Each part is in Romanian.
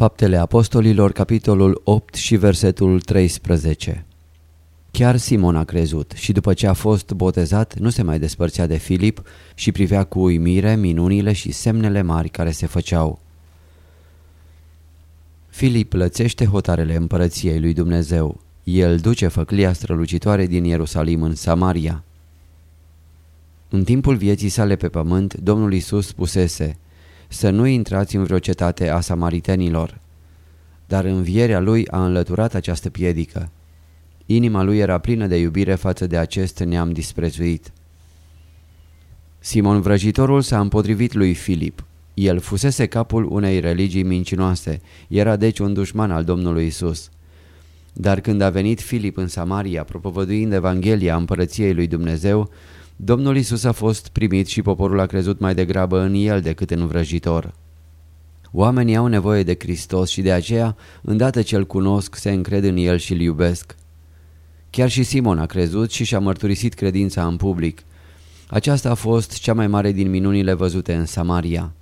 Faptele Apostolilor, capitolul 8 și versetul 13 Chiar Simon a crezut și după ce a fost botezat nu se mai despărțea de Filip și privea cu uimire minunile și semnele mari care se făceau. Filip lățește hotarele împărăției lui Dumnezeu. El duce făclia strălucitoare din Ierusalim în Samaria. În timpul vieții sale pe pământ, Domnul Isus spusese să nu intrați în vreo cetate a samaritenilor. Dar învierea lui a înlăturat această piedică. Inima lui era plină de iubire față de acest neam disprețuit. Simon Vrăjitorul s-a împotrivit lui Filip. El fusese capul unei religii mincinoase, era deci un dușman al Domnului Isus. Dar când a venit Filip în Samaria, propovăduind Evanghelia împărăției lui Dumnezeu, Domnul Isus a fost primit și poporul a crezut mai degrabă în el decât în vrăjitor. Oamenii au nevoie de Hristos și de aceea, îndată ce îl cunosc, se încred în el și îl iubesc. Chiar și Simon a crezut și și-a mărturisit credința în public. Aceasta a fost cea mai mare din minunile văzute în Samaria.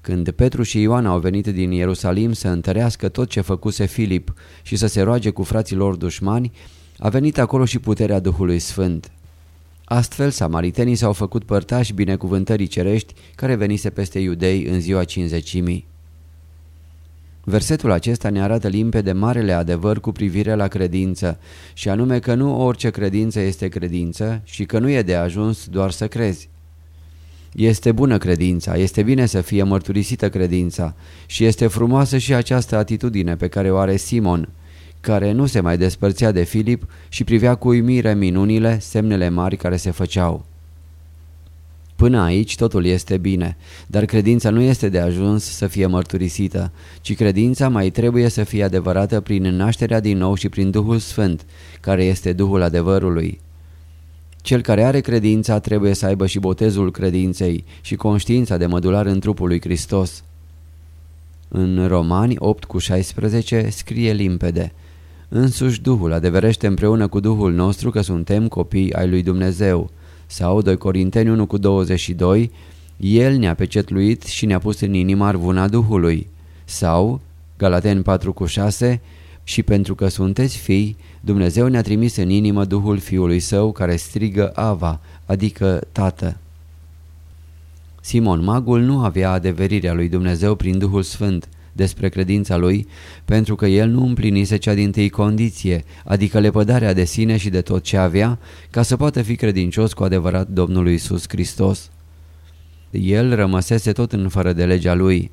Când Petru și Ioan au venit din Ierusalim să întărească tot ce făcuse Filip și să se roage cu frații lor dușmani, a venit acolo și puterea Duhului Sfânt. Astfel, samaritenii s-au făcut părtași binecuvântării cerești care venise peste iudei în ziua cinzecimii. Versetul acesta ne arată limpede marele adevăr cu privire la credință și anume că nu orice credință este credință și că nu e de ajuns doar să crezi. Este bună credința, este bine să fie mărturisită credința și este frumoasă și această atitudine pe care o are Simon, care nu se mai despărțea de Filip și privea cu uimire minunile, semnele mari care se făceau. Până aici totul este bine, dar credința nu este de ajuns să fie mărturisită, ci credința mai trebuie să fie adevărată prin nașterea din nou și prin Duhul Sfânt, care este Duhul adevărului. Cel care are credința trebuie să aibă și botezul credinței și conștiința de mădular în trupul lui Hristos. În Romani 8 cu 16 scrie limpede Însuși Duhul adeverește împreună cu Duhul nostru că suntem copii ai lui Dumnezeu. Sau 2 Corinteni 1 cu 22 El ne-a pecetluit și ne-a pus în inima arvuna Duhului. Sau Galaten 4 cu 6 Și pentru că sunteți fii, Dumnezeu ne-a trimis în inimă Duhul Fiului Său care strigă Ava, adică Tată. Simon Magul nu avea adeverirea lui Dumnezeu prin Duhul Sfânt despre credința lui, pentru că el nu împlinise cea din tâi condiție, adică lepădarea de sine și de tot ce avea, ca să poată fi credincios cu adevărat Domnului Isus Hristos. El rămăsese tot în fără de legea lui.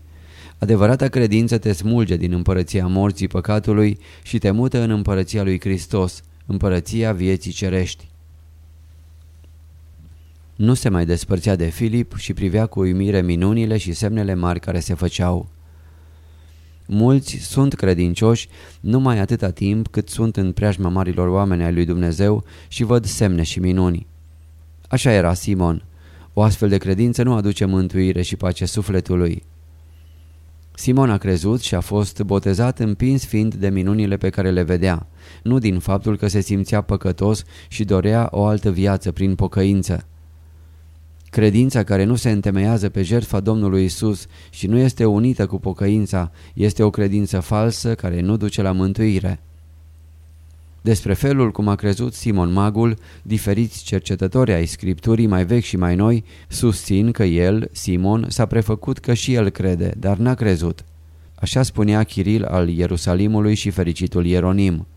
Adevărata credință te smulge din împărăția morții păcatului și te mută în împărăția lui Hristos, împărăția vieții cerești. Nu se mai despărțea de Filip și privea cu uimire minunile și semnele mari care se făceau. Mulți sunt credincioși numai atâta timp cât sunt în preajma marilor oameni ai lui Dumnezeu și văd semne și minuni. Așa era Simon. O astfel de credință nu aduce mântuire și pace sufletului. Simon a crezut și a fost botezat împins fiind de minunile pe care le vedea, nu din faptul că se simțea păcătos și dorea o altă viață prin pocăință. Credința care nu se întemeiază pe jertfa Domnului Isus și nu este unită cu pocăința este o credință falsă care nu duce la mântuire. Despre felul cum a crezut Simon Magul, diferiți cercetători ai Scripturii mai vechi și mai noi susțin că el, Simon, s-a prefăcut că și el crede, dar n-a crezut. Așa spunea Chiril al Ierusalimului și fericitul Ieronim.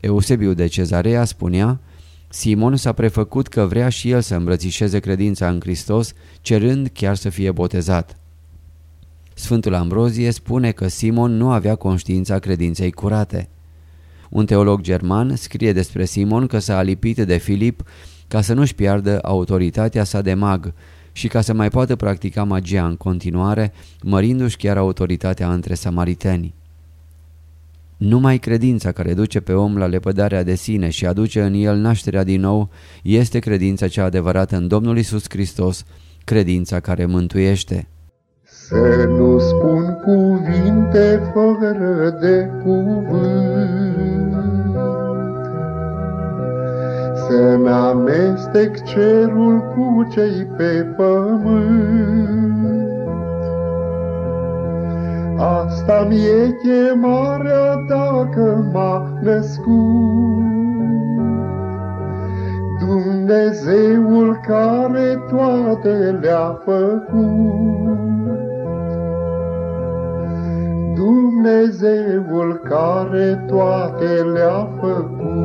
Eusebiu de Cezarea spunea Simon s-a prefăcut că vrea și el să îmbrățișeze credința în Hristos, cerând chiar să fie botezat. Sfântul Ambrozie spune că Simon nu avea conștiința credinței curate. Un teolog german scrie despre Simon că s-a alipit de Filip ca să nu-și piardă autoritatea sa de mag și ca să mai poată practica magia în continuare, mărindu-și chiar autoritatea între samariteni. Numai credința care duce pe om la lepădarea de sine și aduce în el nașterea din nou este credința cea adevărată în Domnul Isus Hristos, credința care mântuiește. Să nu spun cuvinte fără de cuvânt, Să-mi amestec cerul cu cei pe pământ. Asta mi-e chemarea dacă m-a născut. Dumnezeul care toate le-a făcut. Dumnezeul care toate le-a făcut.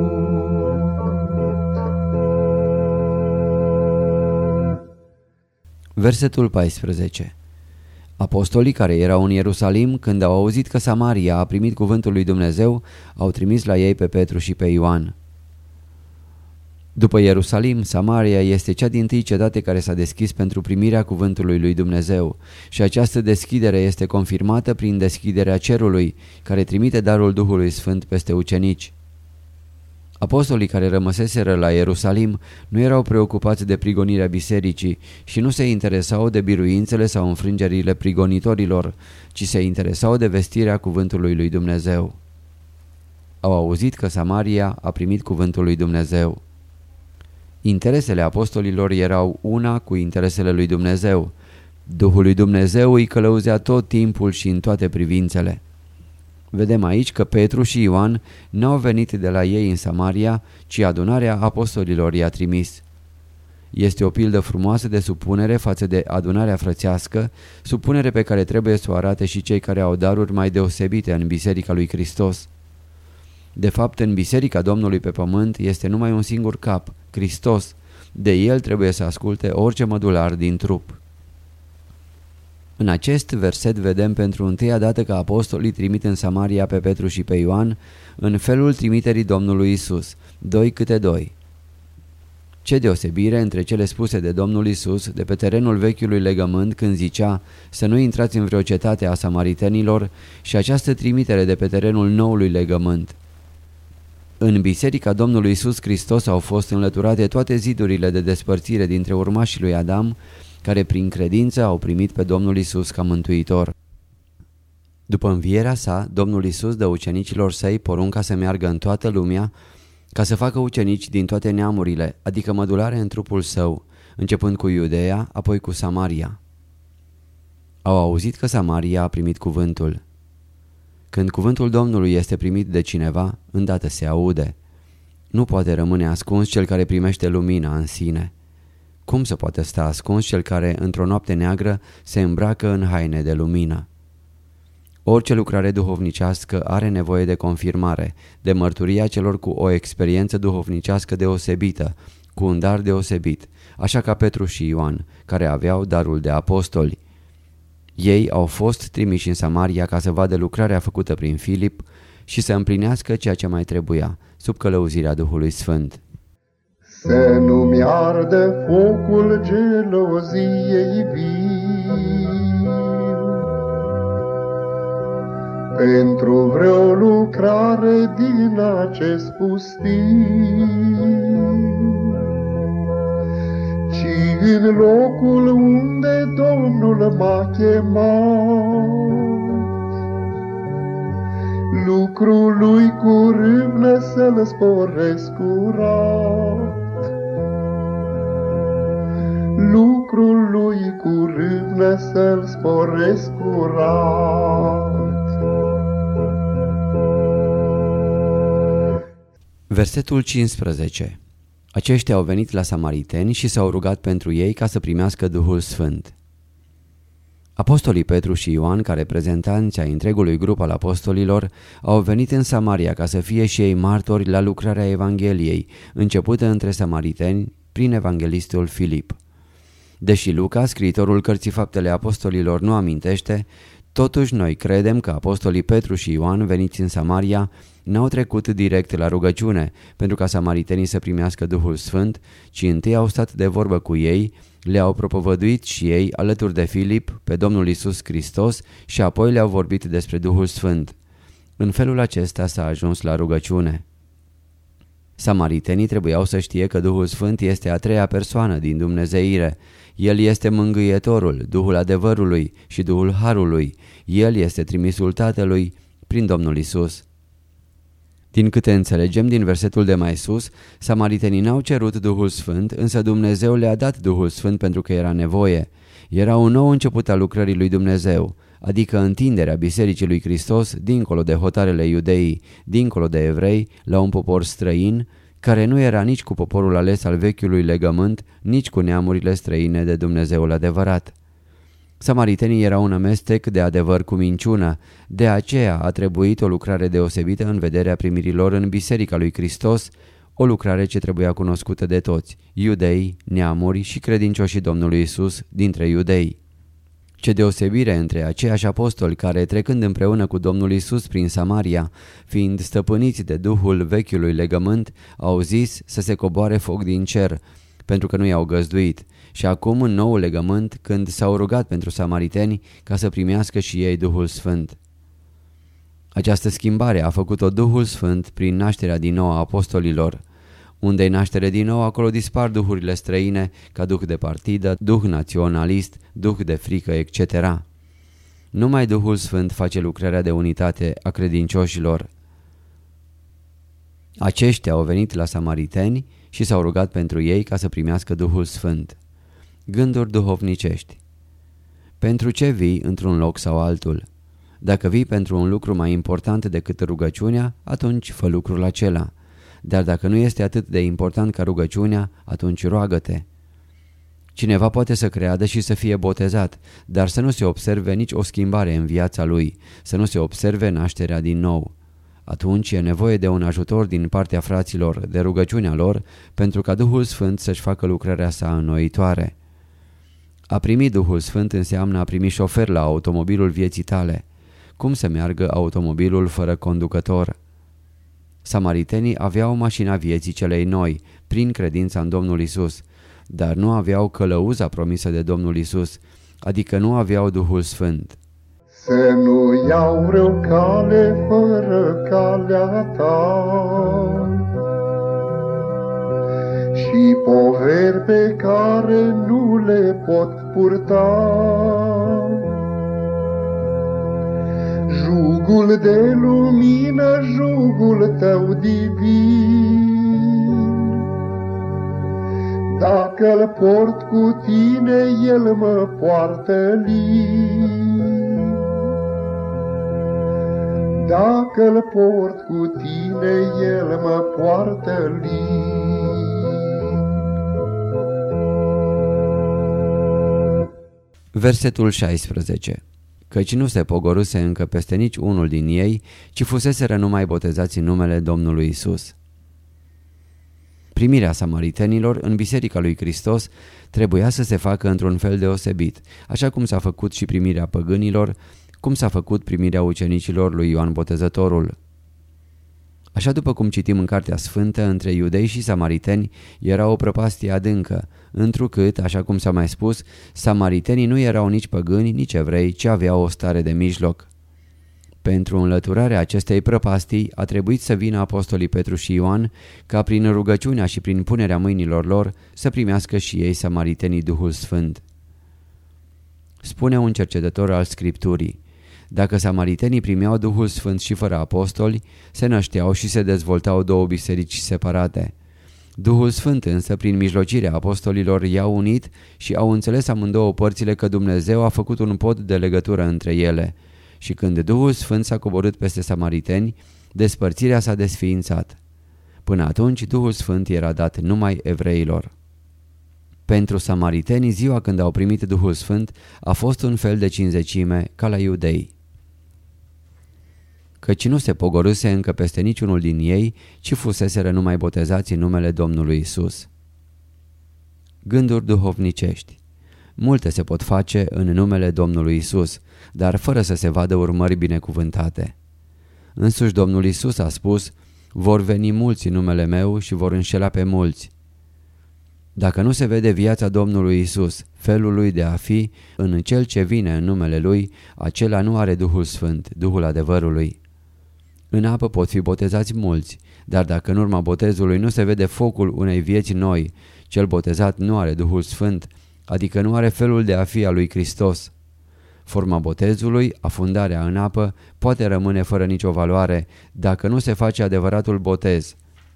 Versetul 14 Apostolii care erau în Ierusalim, când au auzit că Samaria a primit cuvântul lui Dumnezeu, au trimis la ei pe Petru și pe Ioan. După Ierusalim, Samaria este cea din tâi cetate care s-a deschis pentru primirea cuvântului lui Dumnezeu și această deschidere este confirmată prin deschiderea cerului, care trimite darul Duhului Sfânt peste ucenici. Apostolii care rămăseseră la Ierusalim nu erau preocupați de prigonirea bisericii și nu se interesau de biruințele sau înfrângerile prigonitorilor, ci se interesau de vestirea cuvântului lui Dumnezeu. Au auzit că Samaria a primit cuvântul lui Dumnezeu. Interesele apostolilor erau una cu interesele lui Dumnezeu. Duhul lui Dumnezeu îi călăuzea tot timpul și în toate privințele. Vedem aici că Petru și Ioan n-au venit de la ei în Samaria, ci adunarea apostolilor i-a trimis. Este o pildă frumoasă de supunere față de adunarea frățească, supunere pe care trebuie să o arate și cei care au daruri mai deosebite în Biserica lui Hristos. De fapt, în Biserica Domnului pe pământ este numai un singur cap, Hristos. De el trebuie să asculte orice mădular din trup. În acest verset vedem pentru întâia dată că apostolii trimit în Samaria pe Petru și pe Ioan în felul trimiterii Domnului Isus, doi câte doi. Ce deosebire între cele spuse de Domnul Isus de pe terenul vechiului legământ când zicea să nu intrați în vreo cetate a samaritenilor și această trimitere de pe terenul noului legământ. În biserica Domnului Isus Hristos au fost înlăturate toate zidurile de despărțire dintre urmașii lui Adam care prin credință au primit pe Domnul Isus ca mântuitor. După învierea sa, Domnul Isus dă ucenicilor săi porunca să meargă în toată lumea ca să facă ucenici din toate neamurile, adică mădulare în trupul său, începând cu Iudeea, apoi cu Samaria. Au auzit că Samaria a primit cuvântul. Când cuvântul Domnului este primit de cineva, îndată se aude. Nu poate rămâne ascuns cel care primește lumina în sine. Cum se poate sta ascuns cel care, într-o noapte neagră, se îmbracă în haine de lumină? Orice lucrare duhovnicească are nevoie de confirmare, de mărturia celor cu o experiență duhovnicească deosebită, cu un dar deosebit, așa ca Petru și Ioan, care aveau darul de apostoli. Ei au fost trimiși în Samaria ca să vadă lucrarea făcută prin Filip și să împlinească ceea ce mai trebuia, sub călăuzirea Duhului Sfânt. Să nu-mi ardă focul geloziei viu, Pentru vreo lucrare din acest pustiu, Ci în locul unde Domnul m-a chemat, Lucrul lui cu râvnă să-l sporesc curat lucrul lui cu râvnă să-l sporesc curat. Versetul 15 Aceștia au venit la samariteni și s-au rugat pentru ei ca să primească Duhul Sfânt. Apostolii Petru și Ioan, ca reprezentanți ai întregului grup al apostolilor, au venit în Samaria ca să fie și ei martori la lucrarea Evangheliei, începută între samariteni prin evanghelistul Filip. Deși Luca, scriitorul cărții faptele apostolilor, nu amintește, totuși noi credem că apostolii Petru și Ioan veniți în Samaria n-au trecut direct la rugăciune pentru ca samaritenii să primească Duhul Sfânt, ci întâi au stat de vorbă cu ei, le-au propovăduit și ei alături de Filip pe Domnul Isus Hristos și apoi le-au vorbit despre Duhul Sfânt. În felul acesta s-a ajuns la rugăciune. Samaritenii trebuiau să știe că Duhul Sfânt este a treia persoană din Dumnezeire. El este mângâietorul, Duhul adevărului și Duhul Harului. El este trimisul Tatălui prin Domnul Isus. Din câte înțelegem din versetul de mai sus, samaritenii n-au cerut Duhul Sfânt, însă Dumnezeu le-a dat Duhul Sfânt pentru că era nevoie. Era un nou început al lucrării lui Dumnezeu, adică întinderea Bisericii lui Hristos dincolo de hotarele iudeii, dincolo de evrei, la un popor străin, care nu era nici cu poporul ales al vechiului legământ, nici cu neamurile străine de Dumnezeul adevărat. Samaritenii erau un amestec de adevăr cu minciună, de aceea a trebuit o lucrare deosebită în vederea primirilor în Biserica lui Hristos, o lucrare ce trebuia cunoscută de toți, iudei, neamuri și credincioșii Domnului Isus dintre iudei. Ce deosebire între aceiași apostoli care, trecând împreună cu Domnul Isus prin Samaria, fiind stăpâniți de Duhul vechiului legământ, au zis să se coboare foc din cer, pentru că nu i-au găzduit, și acum în nou legământ când s-au rugat pentru samariteni ca să primească și ei Duhul Sfânt. Această schimbare a făcut-o Duhul Sfânt prin nașterea din nou a apostolilor. Unde-i naștere din nou, acolo dispar duhurile străine ca duh de partidă, duh naționalist, duh de frică, etc. Numai Duhul Sfânt face lucrarea de unitate a credincioșilor. Aceștia au venit la samariteni și s-au rugat pentru ei ca să primească Duhul Sfânt. Gânduri duhovnicești Pentru ce vii într-un loc sau altul? Dacă vii pentru un lucru mai important decât rugăciunea, atunci fă lucrul acela. Dar dacă nu este atât de important ca rugăciunea, atunci roagă-te. Cineva poate să creadă și să fie botezat, dar să nu se observe nici o schimbare în viața lui, să nu se observe nașterea din nou. Atunci e nevoie de un ajutor din partea fraților, de rugăciunea lor, pentru ca Duhul Sfânt să-și facă lucrarea sa înnoitoare. A primi Duhul Sfânt înseamnă a primi șofer la automobilul vieții tale. Cum să meargă automobilul fără conducător? Samaritenii aveau mașina vieții celei noi, prin credința în Domnul Isus, dar nu aveau călăuza promisă de Domnul Isus, adică nu aveau Duhul Sfânt. Să nu iau rău cale fără calea ta și poveri pe care nu le pot purta. Jugul de lumină, jugul tău divin, Dacă-l port cu tine, el mă poartă lin. Dacă-l port cu tine, el mă poartă lin. Versetul 16 Căci nu se pogoruse încă peste nici unul din ei, ci fuseseră numai botezați în numele Domnului Isus. Primirea samaritenilor în Biserica lui Hristos trebuia să se facă într-un fel deosebit, așa cum s-a făcut și primirea păgânilor, cum s-a făcut primirea ucenicilor lui Ioan Botezătorul. Așa după cum citim în Cartea Sfântă, între iudei și samariteni era o prăpastie adâncă, întrucât, așa cum s-a mai spus, samaritenii nu erau nici păgâni, nici evrei, ci aveau o stare de mijloc. Pentru înlăturarea acestei prăpastii a trebuit să vină apostolii Petru și Ioan ca prin rugăciunea și prin punerea mâinilor lor să primească și ei samaritenii Duhul Sfânt. Spune un cercetător al Scripturii, dacă samaritenii primeau Duhul Sfânt și fără apostoli, se nășteau și se dezvoltau două biserici separate. Duhul Sfânt însă, prin mijlocirea apostolilor, i-a unit și au înțeles amândouă părțile că Dumnezeu a făcut un pod de legătură între ele. Și când Duhul Sfânt s-a coborât peste samariteni, despărțirea s-a desființat. Până atunci, Duhul Sfânt era dat numai evreilor. Pentru samariteni, ziua când au primit Duhul Sfânt a fost un fel de cinzecime ca la iudei. Căci nu se pogorâse încă peste niciunul din ei, ci fuseseră numai botezați în numele Domnului Isus. Gânduri duhovnicești Multe se pot face în numele Domnului Isus, dar fără să se vadă urmări binecuvântate. Însuși Domnul Isus a spus, vor veni mulți în numele meu și vor înșela pe mulți. Dacă nu se vede viața Domnului Isus, felul lui de a fi, în cel ce vine în numele lui, acela nu are Duhul Sfânt, Duhul adevărului. În apă pot fi botezați mulți, dar dacă în urma botezului nu se vede focul unei vieți noi, cel botezat nu are Duhul Sfânt, adică nu are felul de a fi al lui Hristos. Forma botezului, afundarea în apă, poate rămâne fără nicio valoare dacă nu se face adevăratul botez.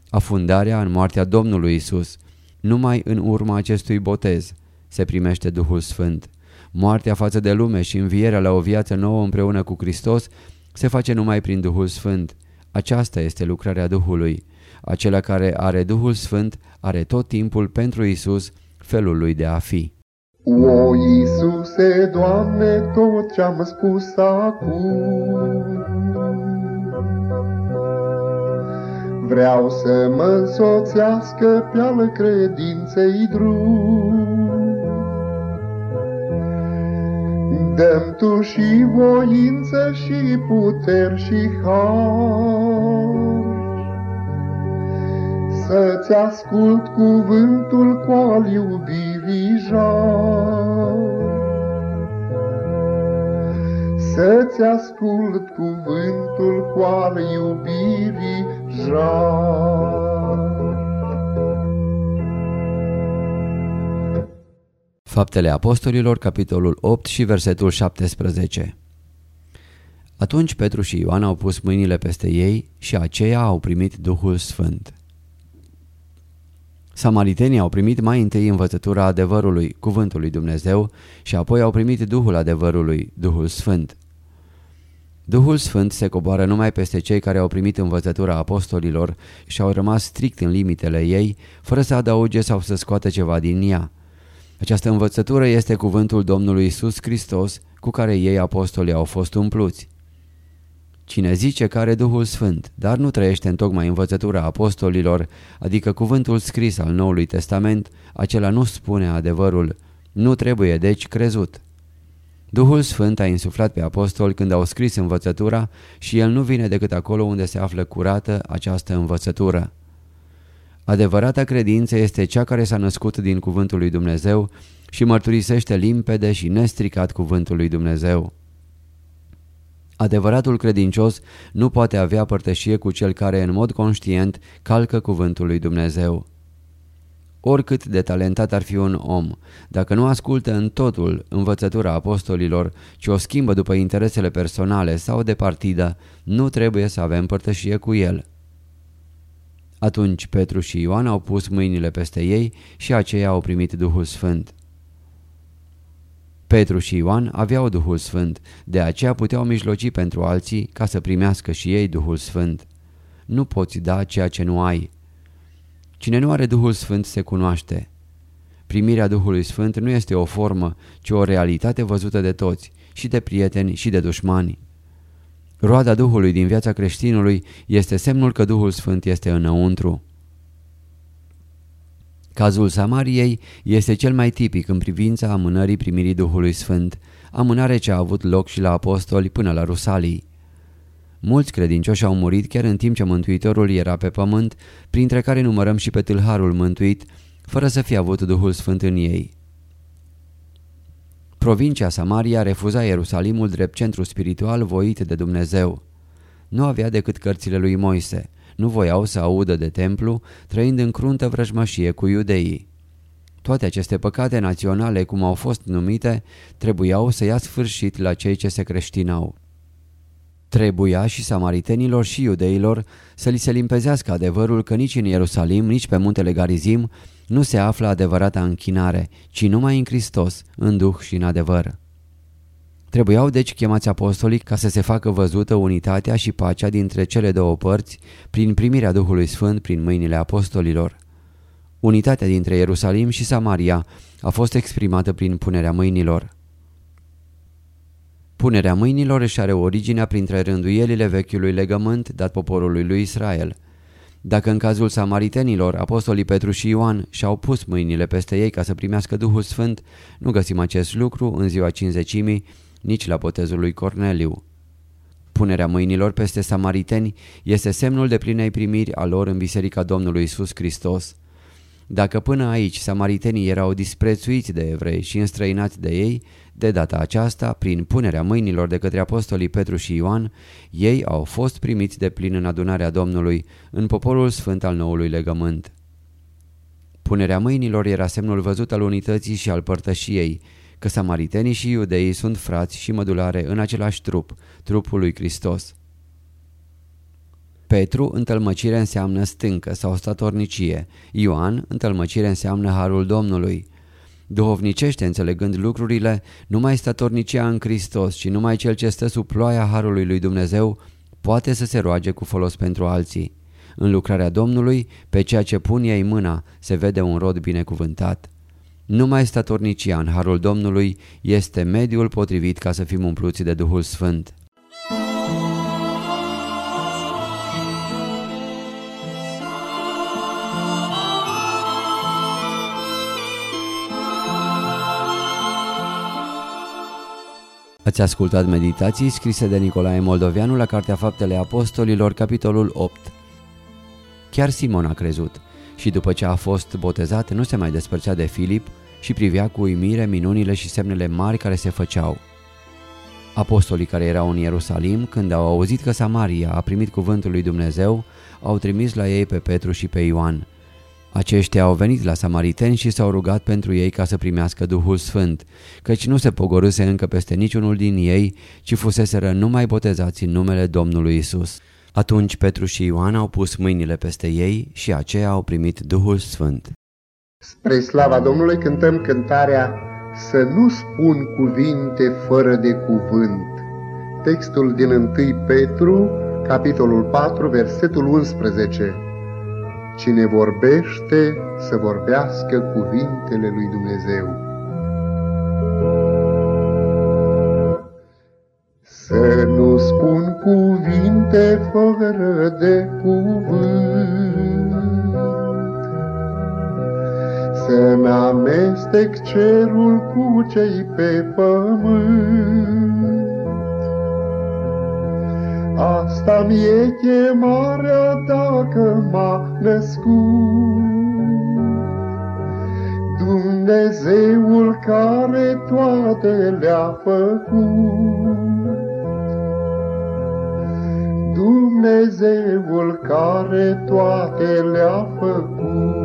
Afundarea în moartea Domnului Isus. Numai în urma acestui botez se primește Duhul Sfânt. Moartea față de lume și învierea la o viață nouă împreună cu Hristos se face numai prin Duhul Sfânt. Aceasta este lucrarea Duhului. Acela care are Duhul Sfânt are tot timpul pentru Isus felul lui de a fi. O, Iisuse, Doamne, tot ce-am spus acum, Vreau să mă însoțească pe-al credinței drum. Dăm Tu și voință și puteri și har, Să-ți ascult cuvântul cu al iubirii jar. Să-ți ascult cuvântul cu al iubirii jar. Faptele Apostolilor, capitolul 8 și versetul 17 Atunci Petru și Ioan au pus mâinile peste ei și aceia au primit Duhul Sfânt. Samaritenii au primit mai întâi învățătura adevărului, cuvântul lui Dumnezeu, și apoi au primit Duhul adevărului, Duhul Sfânt. Duhul Sfânt se coboară numai peste cei care au primit învățătura apostolilor și au rămas strict în limitele ei, fără să adauge sau să scoată ceva din ea. Această învățătură este cuvântul Domnului Isus Hristos cu care ei apostolii au fost umpluți. Cine zice că are Duhul Sfânt, dar nu trăiește în tocmai învățătura apostolilor, adică cuvântul scris al Noului Testament, acela nu spune adevărul, nu trebuie deci crezut. Duhul Sfânt a insuflat pe apostol când au scris învățătura și el nu vine decât acolo unde se află curată această învățătură. Adevărata credință este cea care s-a născut din cuvântul lui Dumnezeu și mărturisește limpede și nestricat cuvântul lui Dumnezeu. Adevăratul credincios nu poate avea părtășie cu cel care în mod conștient calcă cuvântul lui Dumnezeu. Oricât de talentat ar fi un om, dacă nu ascultă în totul învățătura apostolilor, ci o schimbă după interesele personale sau de partidă, nu trebuie să avem părtășie cu el. Atunci Petru și Ioan au pus mâinile peste ei și aceia au primit Duhul Sfânt. Petru și Ioan aveau Duhul Sfânt, de aceea puteau mijloci pentru alții ca să primească și ei Duhul Sfânt. Nu poți da ceea ce nu ai. Cine nu are Duhul Sfânt se cunoaște. Primirea Duhului Sfânt nu este o formă, ci o realitate văzută de toți, și de prieteni și de dușmani. Roada Duhului din viața creștinului este semnul că Duhul Sfânt este înăuntru. Cazul Samariei este cel mai tipic în privința amânării primirii Duhului Sfânt, amânare ce a avut loc și la apostoli până la Rusalii. Mulți credincioși au murit chiar în timp ce Mântuitorul era pe pământ, printre care numărăm și pe tâlharul mântuit, fără să fie avut Duhul Sfânt în ei. Provincia Samaria refuza Ierusalimul drept centru spiritual voit de Dumnezeu. Nu avea decât cărțile lui Moise, nu voiau să audă de templu, trăind în cruntă vrăjmășie cu iudeii. Toate aceste păcate naționale, cum au fost numite, trebuiau să ia sfârșit la cei ce se creștinau. Trebuia și samaritenilor și iudeilor să li se limpezească adevărul că nici în Ierusalim, nici pe muntele Garizim nu se află adevărata închinare, ci numai în Hristos, în Duh și în adevăr. Trebuiau deci chemați apostolii ca să se facă văzută unitatea și pacea dintre cele două părți prin primirea Duhului Sfânt prin mâinile apostolilor. Unitatea dintre Ierusalim și Samaria a fost exprimată prin punerea mâinilor. Punerea mâinilor își are originea printre rânduielile vechiului legământ dat poporului lui Israel. Dacă în cazul samaritenilor, apostolii Petru și Ioan și-au pus mâinile peste ei ca să primească Duhul Sfânt, nu găsim acest lucru în ziua cinzecimii, nici la botezul lui Corneliu. Punerea mâinilor peste samariteni este semnul de plinei primiri a lor în Biserica Domnului Isus Hristos. Dacă până aici samaritenii erau disprețuiți de evrei și înstrăinați de ei, de data aceasta, prin punerea mâinilor de către apostolii Petru și Ioan, ei au fost primiți de plin în adunarea Domnului, în poporul sfânt al noului legământ. Punerea mâinilor era semnul văzut al unității și al părtășiei, că samaritenii și iudeii sunt frați și mădulare în același trup, trupul lui Hristos. Petru, întâlmăcire înseamnă stâncă sau statornicie. Ioan, întâlmăcire înseamnă harul Domnului. Duhovnicește înțelegând lucrurile, numai statornicia în Hristos și numai cel ce stă sub ploaia harului lui Dumnezeu poate să se roage cu folos pentru alții. În lucrarea Domnului, pe ceea ce pun ei mâna, se vede un rod binecuvântat. Numai statornicia în harul Domnului este mediul potrivit ca să fim umpluți de Duhul Sfânt. Ați ascultat meditații scrise de Nicolae Moldovianu la Cartea Faptele Apostolilor, capitolul 8. Chiar Simon a crezut și după ce a fost botezat nu se mai despărțea de Filip și privea cu uimire minunile și semnele mari care se făceau. Apostolii care erau în Ierusalim, când au auzit că Samaria a primit cuvântul lui Dumnezeu, au trimis la ei pe Petru și pe Ioan. Aceștia au venit la samariteni și s-au rugat pentru ei ca să primească Duhul Sfânt, căci nu se pogorâse încă peste niciunul din ei, ci fuseseră numai botezați în numele Domnului Isus. Atunci Petru și Ioan au pus mâinile peste ei și aceia au primit Duhul Sfânt. Spre slava Domnului cântăm cântarea Să nu spun cuvinte fără de cuvânt. Textul din 1 Petru, capitolul 4, versetul 11. Cine vorbește, să vorbească cuvintele lui Dumnezeu. Să nu spun cuvinte fără de cuvânt, Să-mi amestec cerul cu cei pe pământ, Asta mi-e chemarea dacă m-a născut. Dumnezeul care toate le-a făcut. Dumnezeul care toate le-a făcut.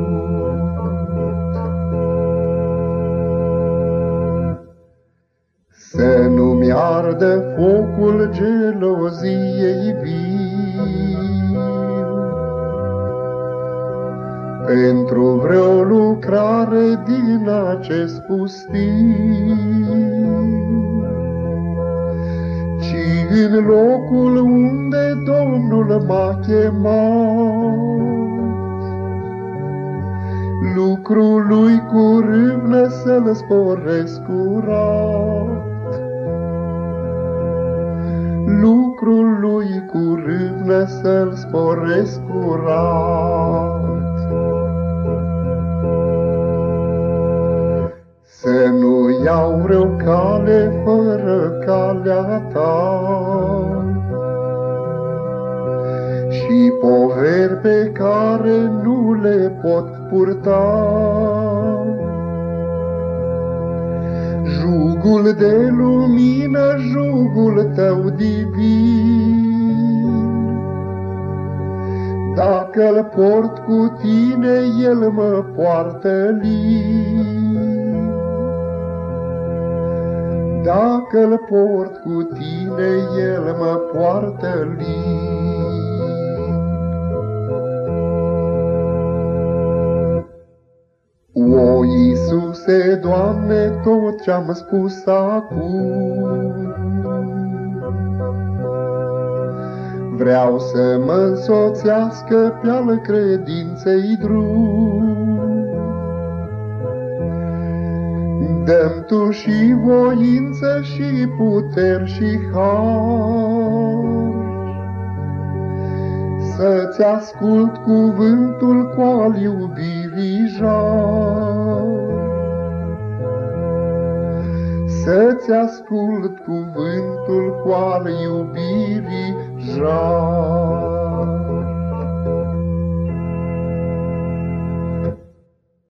Să nu-mi ardă focul geloziei viu. Pentru vreo lucrare din acest pustiu, Ci în locul unde Domnul m-a chemat, Lucrul lui cu râvnă să-l sporesc curat lucrul lui cu râvnă să-l sporesc curat. Să nu iau vreo cale fără calea ta și poveri pe care nu le pot purta. Jugul de lumină, jugul tău divin. Dacă-l port cu tine, el mă poartă lin. Dacă-l port cu tine, el mă poartă lin. O, Iisuse, Doamne, tot ce-am spus acum, Vreau să mă însoțească pe al credinței drum. Dăm tu și voință și puteri și har. Să-ți ascult cuvântul cu al iubirii jar. Să-ți ascult cuvântul cu al iubirii jar.